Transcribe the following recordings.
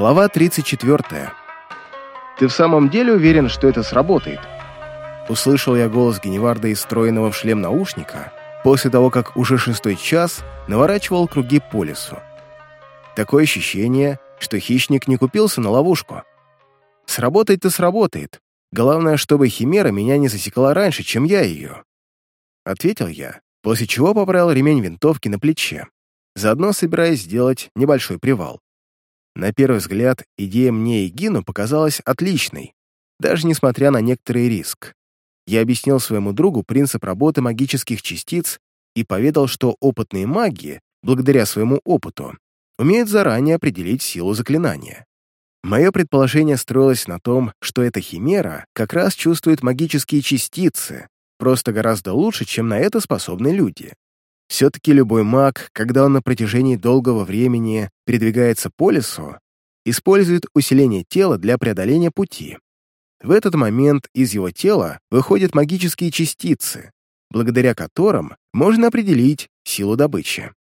Глава 34. «Ты в самом деле уверен, что это сработает?» Услышал я голос Геневарда из встроенного в шлем наушника после того, как уже шестой час наворачивал круги по лесу. Такое ощущение, что хищник не купился на ловушку. Сработает-то сработает. Главное, чтобы Химера меня не засекла раньше, чем я ее. Ответил я, после чего поправил ремень винтовки на плече, заодно собираясь сделать небольшой привал. На первый взгляд, идея мне и Гину показалась отличной, даже несмотря на некоторый риск. Я объяснил своему другу принцип работы магических частиц и поведал, что опытные маги, благодаря своему опыту, умеют заранее определить силу заклинания. Мое предположение строилось на том, что эта химера как раз чувствует магические частицы, просто гораздо лучше, чем на это способны люди. Все-таки любой маг, когда он на протяжении долгого времени передвигается по лесу, использует усиление тела для преодоления пути. В этот момент из его тела выходят магические частицы, благодаря которым можно определить силу добычи.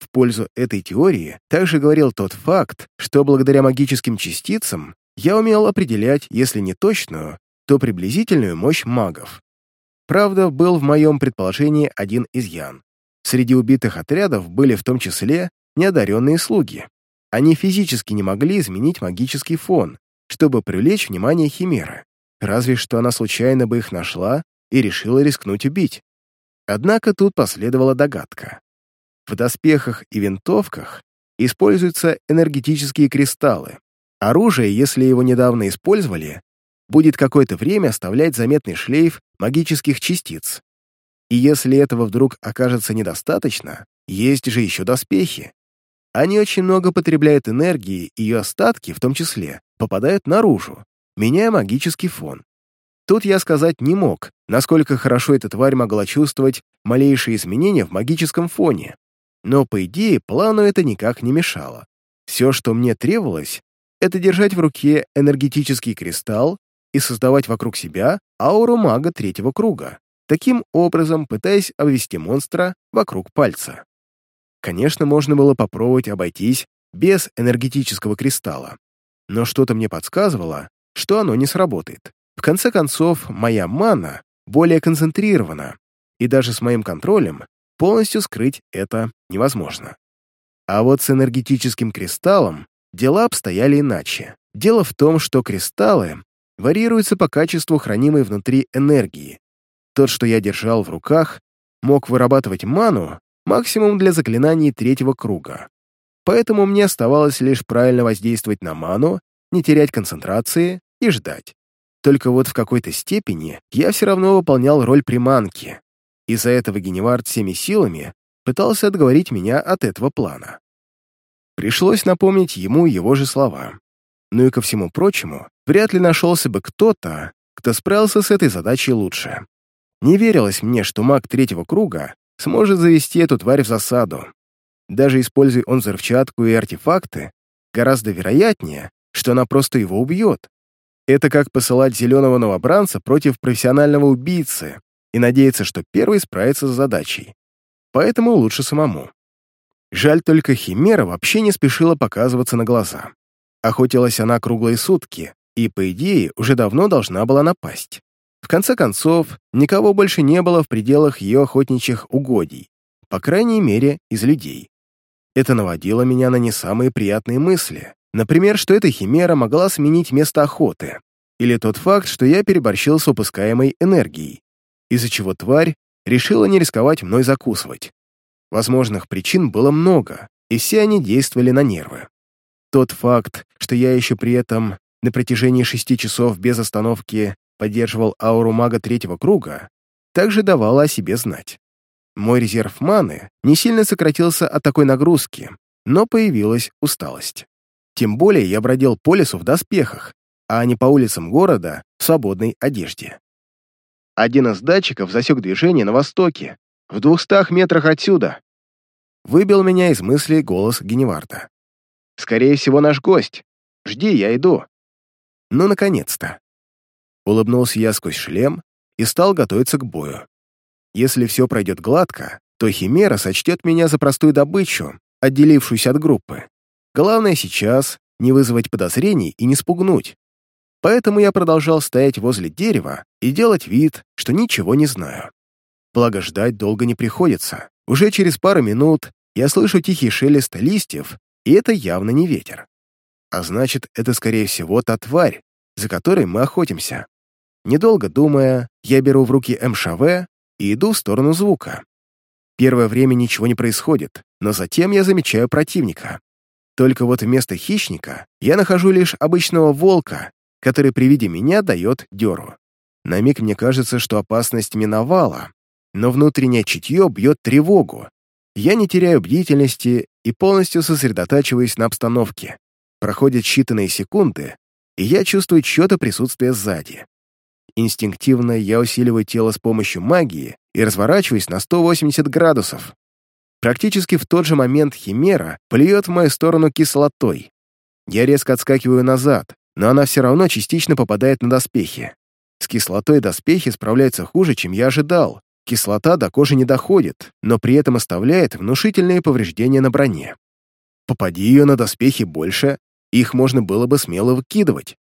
В пользу этой теории также говорил тот факт, что благодаря магическим частицам я умел определять, если не точную, то приблизительную мощь магов. Правда, был в моем предположении один изъян. Среди убитых отрядов были в том числе неодаренные слуги. Они физически не могли изменить магический фон, чтобы привлечь внимание Химеры. Разве что она случайно бы их нашла и решила рискнуть убить. Однако тут последовала догадка. В доспехах и винтовках используются энергетические кристаллы. Оружие, если его недавно использовали, будет какое-то время оставлять заметный шлейф магических частиц. И если этого вдруг окажется недостаточно, есть же еще доспехи. Они очень много потребляют энергии, и ее остатки, в том числе, попадают наружу, меняя магический фон. Тут я сказать не мог, насколько хорошо эта тварь могла чувствовать малейшие изменения в магическом фоне. Но, по идее, плану это никак не мешало. Все, что мне требовалось, это держать в руке энергетический кристалл и создавать вокруг себя ауру мага третьего круга таким образом пытаясь обвести монстра вокруг пальца. Конечно, можно было попробовать обойтись без энергетического кристалла, но что-то мне подсказывало, что оно не сработает. В конце концов, моя мана более концентрирована, и даже с моим контролем полностью скрыть это невозможно. А вот с энергетическим кристаллом дела обстояли иначе. Дело в том, что кристаллы варьируются по качеству хранимой внутри энергии, тот, что я держал в руках, мог вырабатывать ману максимум для заклинаний третьего круга. Поэтому мне оставалось лишь правильно воздействовать на ману, не терять концентрации и ждать. Только вот в какой-то степени я все равно выполнял роль приманки. Из-за этого Геневард всеми силами пытался отговорить меня от этого плана. Пришлось напомнить ему его же слова. Ну и ко всему прочему, вряд ли нашелся бы кто-то, кто справился с этой задачей лучше. Не верилось мне, что маг третьего круга сможет завести эту тварь в засаду. Даже используя он взрывчатку и артефакты, гораздо вероятнее, что она просто его убьет. Это как посылать зеленого новобранца против профессионального убийцы и надеяться, что первый справится с задачей. Поэтому лучше самому. Жаль только Химера вообще не спешила показываться на глаза. Охотилась она круглые сутки и, по идее, уже давно должна была напасть. В конце концов, никого больше не было в пределах ее охотничьих угодий, по крайней мере, из людей. Это наводило меня на не самые приятные мысли. Например, что эта химера могла сменить место охоты, или тот факт, что я переборщил с упускаемой энергией, из-за чего тварь решила не рисковать мной закусывать. Возможных причин было много, и все они действовали на нервы. Тот факт, что я еще при этом на протяжении шести часов без остановки поддерживал ауру мага третьего круга, также давала о себе знать. Мой резерв маны не сильно сократился от такой нагрузки, но появилась усталость. Тем более я бродил по лесу в доспехах, а не по улицам города в свободной одежде. Один из датчиков засек движение на востоке, в двухстах метрах отсюда. Выбил меня из мыслей голос Геневарда. «Скорее всего, наш гость. Жди, я иду». Ну, наконец-то. Улыбнулся я сквозь шлем и стал готовиться к бою. Если все пройдет гладко, то Химера сочтет меня за простую добычу, отделившуюся от группы. Главное сейчас не вызвать подозрений и не спугнуть. Поэтому я продолжал стоять возле дерева и делать вид, что ничего не знаю. Благо ждать долго не приходится. Уже через пару минут я слышу тихий шелест листьев, и это явно не ветер. А значит, это, скорее всего, та тварь, за которой мы охотимся. Недолго думая, я беру в руки МШВ и иду в сторону звука. Первое время ничего не происходит, но затем я замечаю противника. Только вот вместо хищника я нахожу лишь обычного волка, который при виде меня дает дёру. На миг мне кажется, что опасность миновала, но внутреннее чутье бьет тревогу. Я не теряю бдительности и полностью сосредотачиваюсь на обстановке. Проходят считанные секунды, и я чувствую чьё-то присутствие сзади. Инстинктивно я усиливаю тело с помощью магии и разворачиваюсь на 180 градусов. Практически в тот же момент Химера плюет в мою сторону кислотой. Я резко отскакиваю назад, но она все равно частично попадает на доспехи. С кислотой доспехи справляются хуже, чем я ожидал. Кислота до кожи не доходит, но при этом оставляет внушительные повреждения на броне. Попади ее на доспехи больше, их можно было бы смело выкидывать.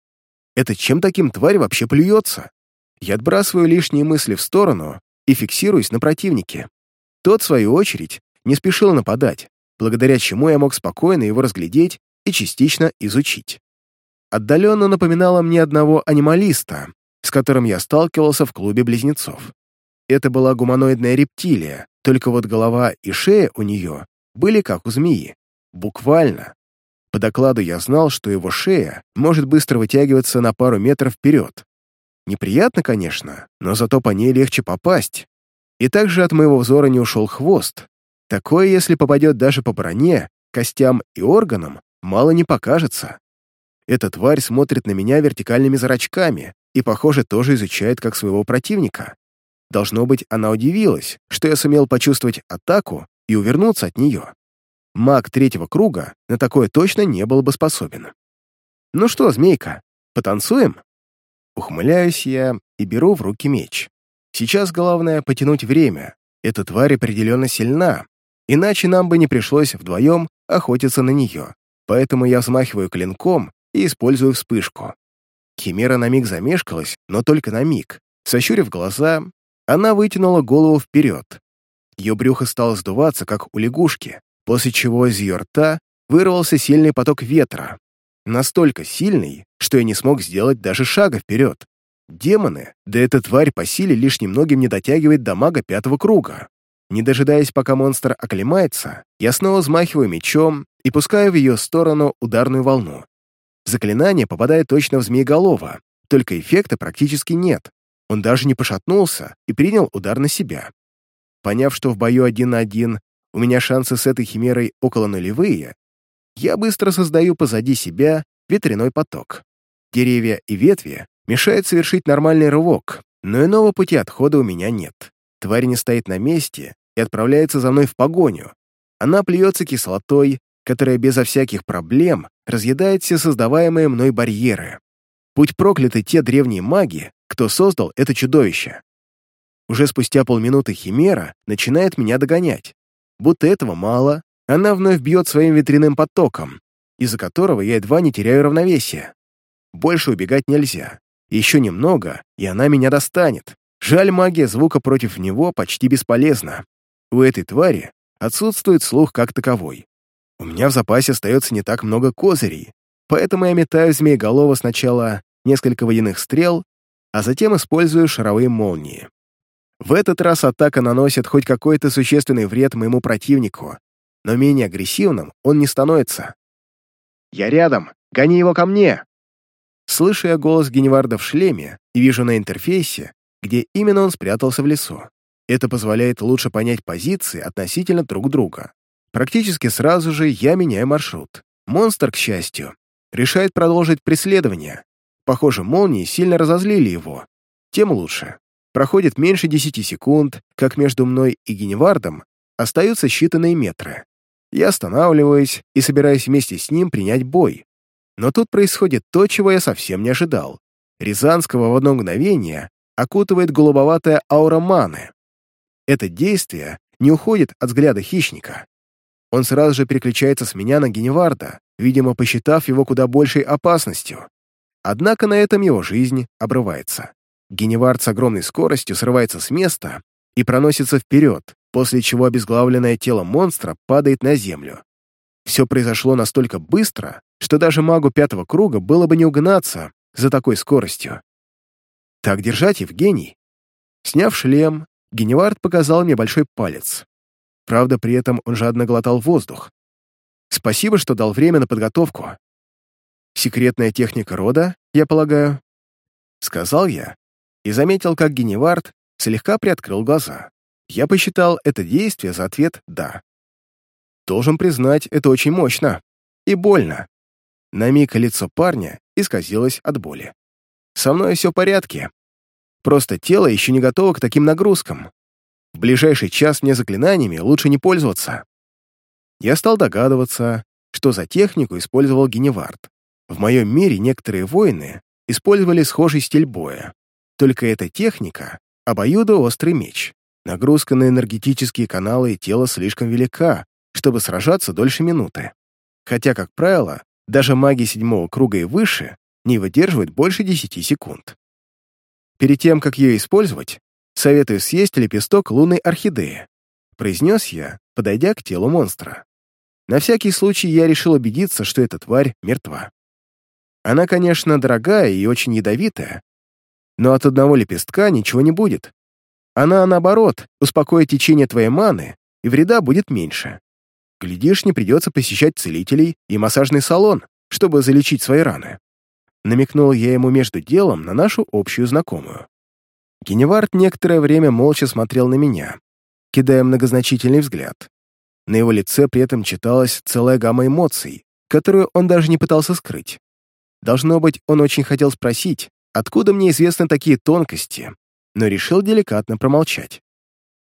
Это чем таким тварь вообще плюется? Я отбрасываю лишние мысли в сторону и фиксируюсь на противнике. Тот, в свою очередь, не спешил нападать, благодаря чему я мог спокойно его разглядеть и частично изучить. Отдаленно напоминало мне одного анималиста, с которым я сталкивался в клубе близнецов. Это была гуманоидная рептилия, только вот голова и шея у нее были как у змеи. Буквально. По докладу я знал, что его шея может быстро вытягиваться на пару метров вперед. Неприятно, конечно, но зато по ней легче попасть. И также от моего взора не ушел хвост. Такое, если попадет даже по броне, костям и органам, мало не покажется. Эта тварь смотрит на меня вертикальными зрачками и, похоже, тоже изучает как своего противника. Должно быть, она удивилась, что я сумел почувствовать атаку и увернуться от нее. Маг третьего круга на такое точно не был бы способен. «Ну что, змейка, потанцуем?» Ухмыляюсь я и беру в руки меч. Сейчас главное — потянуть время. Эта тварь определенно сильна, иначе нам бы не пришлось вдвоем охотиться на нее. Поэтому я взмахиваю клинком и использую вспышку. Химера на миг замешкалась, но только на миг. Сощурив глаза, она вытянула голову вперед. Ее брюхо стало сдуваться, как у лягушки, после чего из ее рта вырвался сильный поток ветра. Настолько сильный, что я не смог сделать даже шага вперед. Демоны, да эта тварь по силе лишь немногим не дотягивает до мага пятого круга. Не дожидаясь, пока монстр оклемается, я снова взмахиваю мечом и пускаю в ее сторону ударную волну. Заклинание попадает точно в змееголова, только эффекта практически нет. Он даже не пошатнулся и принял удар на себя. Поняв, что в бою один на один у меня шансы с этой химерой около нулевые, я быстро создаю позади себя ветряной поток. Деревья и ветви мешают совершить нормальный рывок, но иного пути отхода у меня нет. Тварь не стоит на месте и отправляется за мной в погоню. Она плюется кислотой, которая безо всяких проблем разъедает все создаваемые мной барьеры. Путь прокляты те древние маги, кто создал это чудовище. Уже спустя полминуты Химера начинает меня догонять. Будто этого мало, она вновь бьет своим ветряным потоком, из-за которого я едва не теряю равновесие. Больше убегать нельзя. Еще немного, и она меня достанет. Жаль, магия звука против него почти бесполезна. У этой твари отсутствует слух как таковой. У меня в запасе остается не так много козырей, поэтому я метаю змееголова сначала несколько водяных стрел, а затем использую шаровые молнии. В этот раз атака наносит хоть какой-то существенный вред моему противнику, но менее агрессивным он не становится. «Я рядом! Гони его ко мне!» Слышу я голос Геневарда в шлеме и вижу на интерфейсе, где именно он спрятался в лесу. Это позволяет лучше понять позиции относительно друг друга. Практически сразу же я меняю маршрут. Монстр, к счастью, решает продолжить преследование. Похоже, молнии сильно разозлили его. Тем лучше. Проходит меньше 10 секунд, как между мной и Геневардом остаются считанные метры. Я останавливаюсь и собираюсь вместе с ним принять бой. Но тут происходит то, чего я совсем не ожидал. Рязанского в одно мгновение окутывает голубоватая аура маны. Это действие не уходит от взгляда хищника. Он сразу же переключается с меня на Геневарда, видимо, посчитав его куда большей опасностью. Однако на этом его жизнь обрывается. Геневард с огромной скоростью срывается с места и проносится вперед, после чего обезглавленное тело монстра падает на землю. Все произошло настолько быстро, что даже магу пятого круга было бы не угнаться за такой скоростью. «Так держать, Евгений!» Сняв шлем, Геневард показал мне большой палец. Правда, при этом он жадно глотал воздух. Спасибо, что дал время на подготовку. Секретная техника рода, я полагаю? Сказал я и заметил, как Геневард слегка приоткрыл глаза. Я посчитал это действие за ответ «да». Должен признать, это очень мощно и больно. На миг лицо парня исказилось от боли. Со мной все в порядке. Просто тело еще не готово к таким нагрузкам. В ближайший час мне заклинаниями лучше не пользоваться. Я стал догадываться, что за технику использовал Геневард. В моем мире некоторые воины использовали схожий стиль боя. Только эта техника — обоюдоострый меч. Нагрузка на энергетические каналы и тело слишком велика, чтобы сражаться дольше минуты. Хотя, как правило, даже маги седьмого круга и выше не выдерживают больше 10 секунд. Перед тем, как ее использовать, советую съесть лепесток лунной орхидеи, произнес я, подойдя к телу монстра. На всякий случай я решил убедиться, что эта тварь мертва. Она, конечно, дорогая и очень ядовитая, но от одного лепестка ничего не будет. Она, наоборот, успокоит течение твоей маны, и вреда будет меньше. Глядишь, не придется посещать целителей и массажный салон, чтобы залечить свои раны. Намекнул я ему между делом на нашу общую знакомую. Геневард некоторое время молча смотрел на меня, кидая многозначительный взгляд. На его лице при этом читалась целая гамма эмоций, которую он даже не пытался скрыть. Должно быть, он очень хотел спросить, откуда мне известны такие тонкости, но решил деликатно промолчать.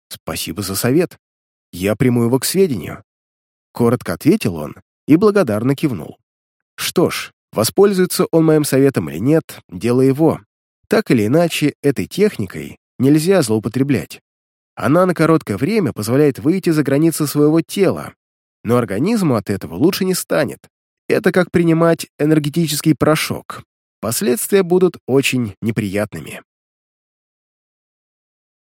«Спасибо за совет. Я приму его к сведению». Коротко ответил он и благодарно кивнул. Что ж, воспользуется он моим советом или нет, дело его. Так или иначе, этой техникой нельзя злоупотреблять. Она на короткое время позволяет выйти за границы своего тела, но организму от этого лучше не станет. Это как принимать энергетический порошок. Последствия будут очень неприятными.